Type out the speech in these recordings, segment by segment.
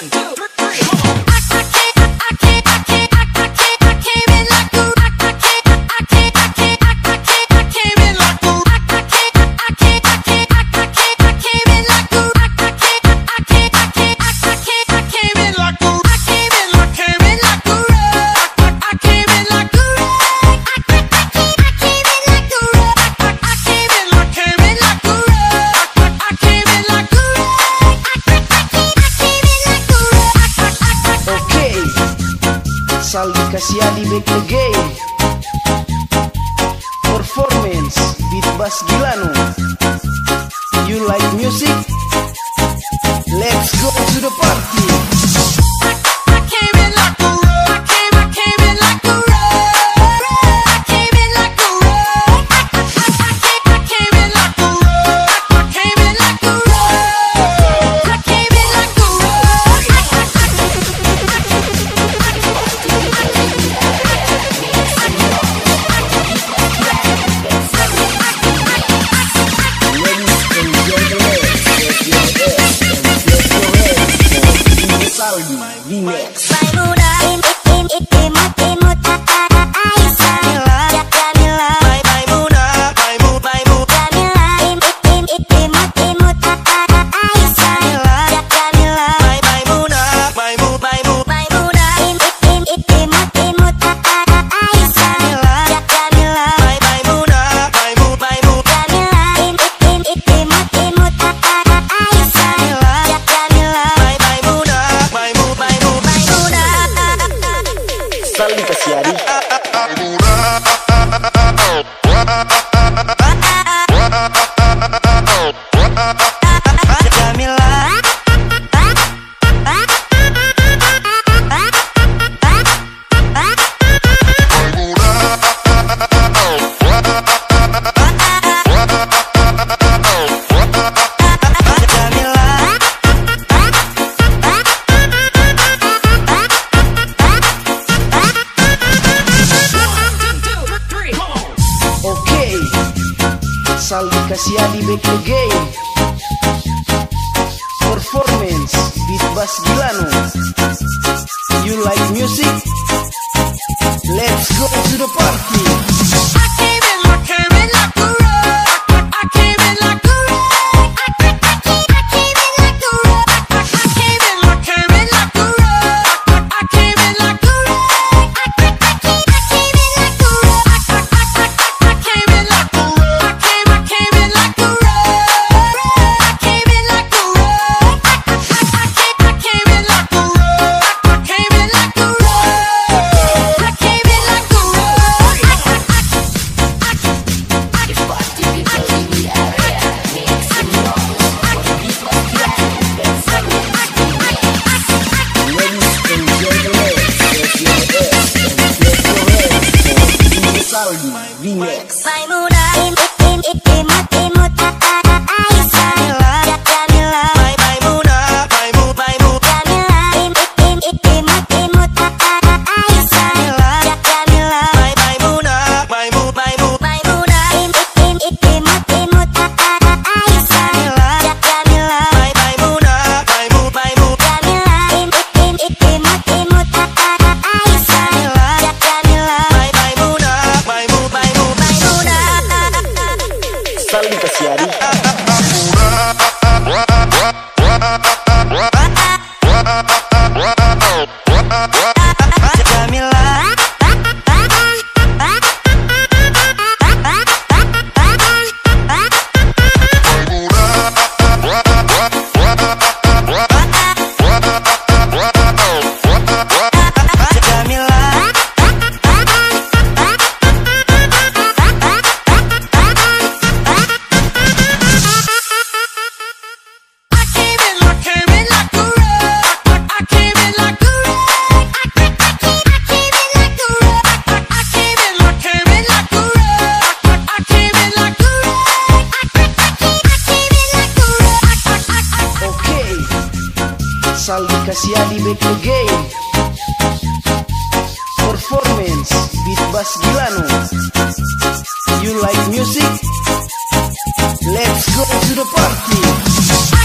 to do. Especial e bem que Melody Remix. asal dikasihani back game, Performance Beat Bass Gilano. You like music? Let's go to the party. I came in, I came in, I Becky Gay Performance with Bas Gilano You like music? Let's go to the party!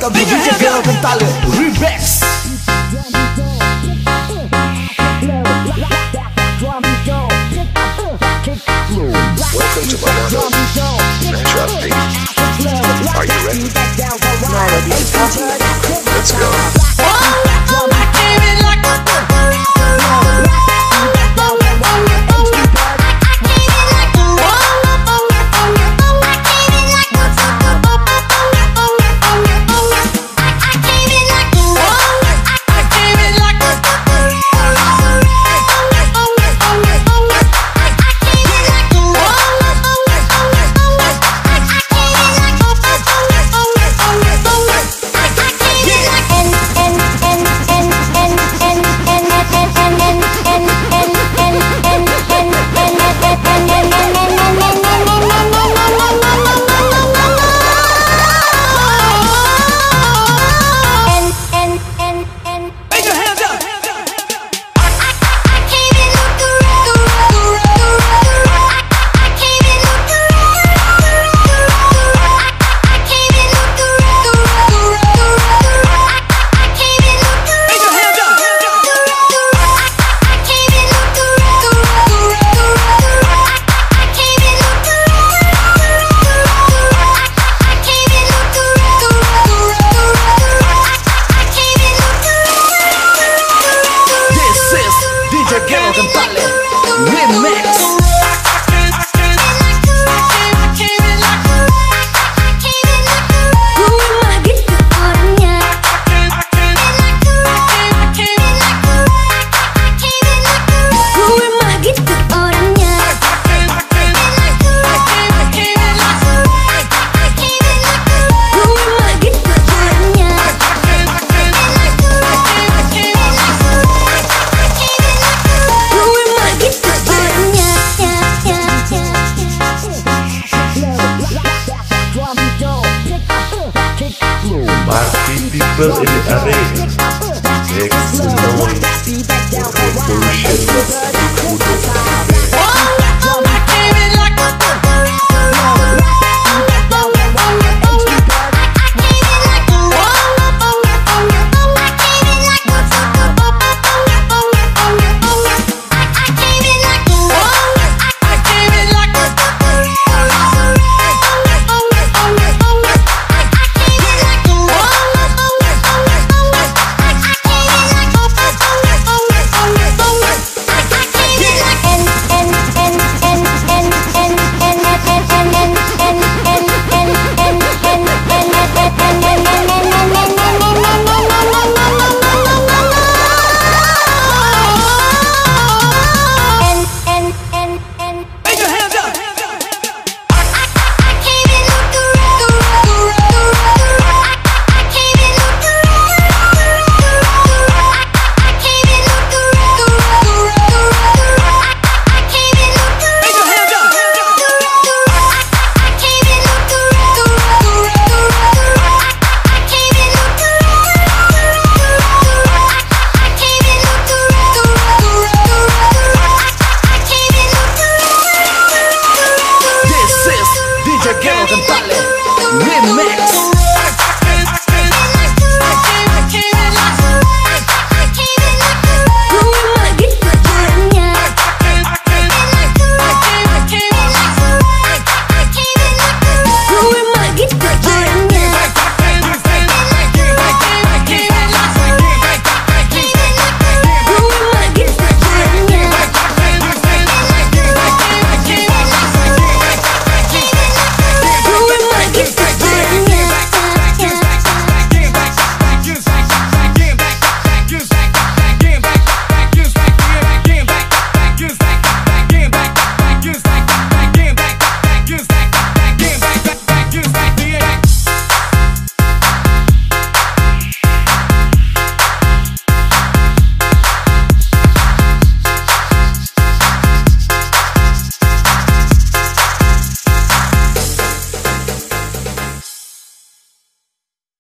To DJ Remix Welcome to. Natural Beat. Are you ready? Let's go.